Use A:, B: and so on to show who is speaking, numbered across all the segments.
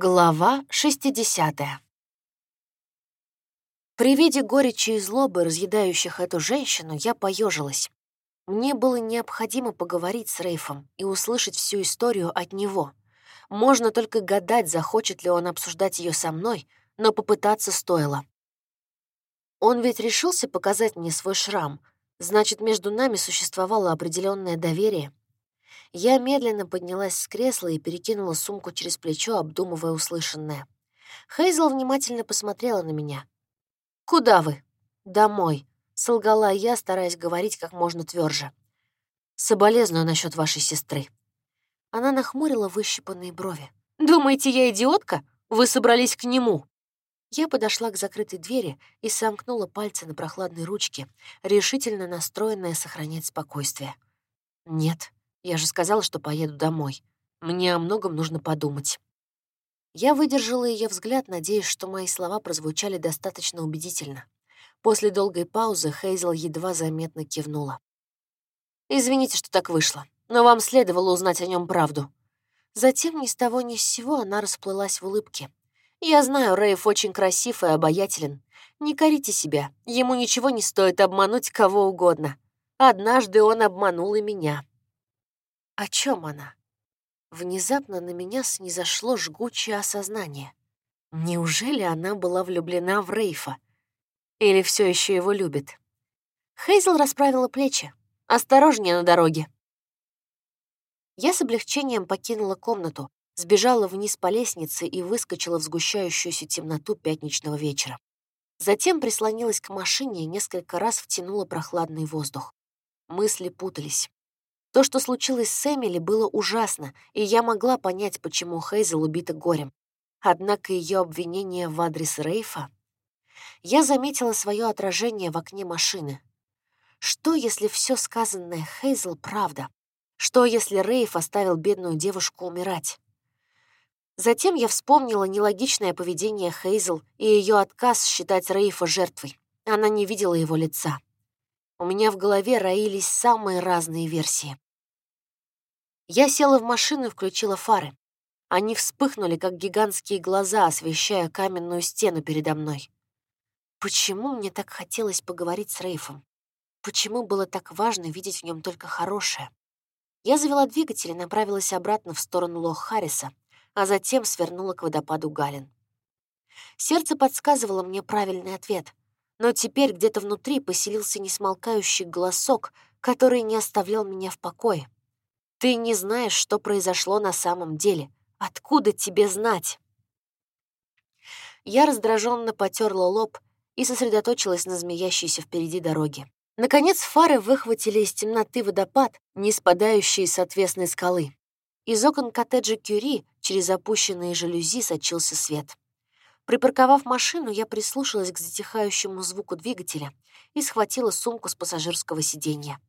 A: Глава 60 При виде горечи и злобы, разъедающих эту женщину, я поежилась. Мне было необходимо поговорить с Рейфом и услышать всю историю от него. Можно только гадать, захочет ли он обсуждать ее со мной, но попытаться стоило. Он ведь решился показать мне свой шрам, значит, между нами существовало определенное доверие. Я медленно поднялась с кресла и перекинула сумку через плечо, обдумывая услышанное. Хейзел внимательно посмотрела на меня. «Куда вы?» «Домой», — солгала я, стараясь говорить как можно тверже. «Соболезную насчет вашей сестры». Она нахмурила выщипанные брови. «Думаете, я идиотка? Вы собрались к нему?» Я подошла к закрытой двери и сомкнула пальцы на прохладной ручке, решительно настроенная сохранять спокойствие. «Нет», я же сказала, что поеду домой. Мне о многом нужно подумать. Я выдержала ее взгляд, надеясь, что мои слова прозвучали достаточно убедительно. После долгой паузы Хейзел едва заметно кивнула. «Извините, что так вышло, но вам следовало узнать о нем правду». Затем ни с того ни с сего она расплылась в улыбке. «Я знаю, Рейф очень красив и обаятелен. Не корите себя, ему ничего не стоит обмануть кого угодно. Однажды он обманул и меня». О чем она? Внезапно на меня снизошло жгучее осознание. Неужели она была влюблена в Рейфа? Или все еще его любит? Хейзел расправила плечи. «Осторожнее на дороге!» Я с облегчением покинула комнату, сбежала вниз по лестнице и выскочила в сгущающуюся темноту пятничного вечера. Затем прислонилась к машине и несколько раз втянула прохладный воздух. Мысли путались. То, что случилось с Эмили, было ужасно, и я могла понять, почему Хейзел убита горем. Однако ее обвинение в адрес Рейфа... Я заметила свое отражение в окне машины. Что, если все сказанное Хейзел правда? Что, если Рейф оставил бедную девушку умирать? Затем я вспомнила нелогичное поведение Хейзел и ее отказ считать Рейфа жертвой. Она не видела его лица. У меня в голове роились самые разные версии. Я села в машину и включила фары. Они вспыхнули, как гигантские глаза, освещая каменную стену передо мной. Почему мне так хотелось поговорить с Рейфом? Почему было так важно видеть в нем только хорошее? Я завела двигатель и направилась обратно в сторону Лох-Харриса, а затем свернула к водопаду Галин. Сердце подсказывало мне правильный ответ, но теперь где-то внутри поселился несмолкающий голосок, который не оставлял меня в покое. Ты не знаешь, что произошло на самом деле. Откуда тебе знать? Я раздраженно потерла лоб и сосредоточилась на змеящейся впереди дороге. Наконец фары выхватили из темноты водопад, не спадающий с отвесной скалы. Из окон коттеджа Кюри через опущенные жалюзи сочился свет. Припарковав машину, я прислушалась к затихающему звуку двигателя и схватила сумку с пассажирского сиденья.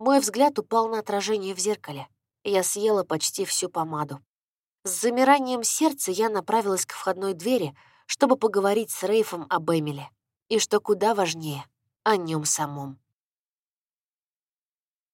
A: Мой взгляд упал на отражение в зеркале. Я съела почти всю помаду. С замиранием сердца я направилась к входной двери, чтобы поговорить с Рейфом об Эмиле. И что куда важнее, о нем самом.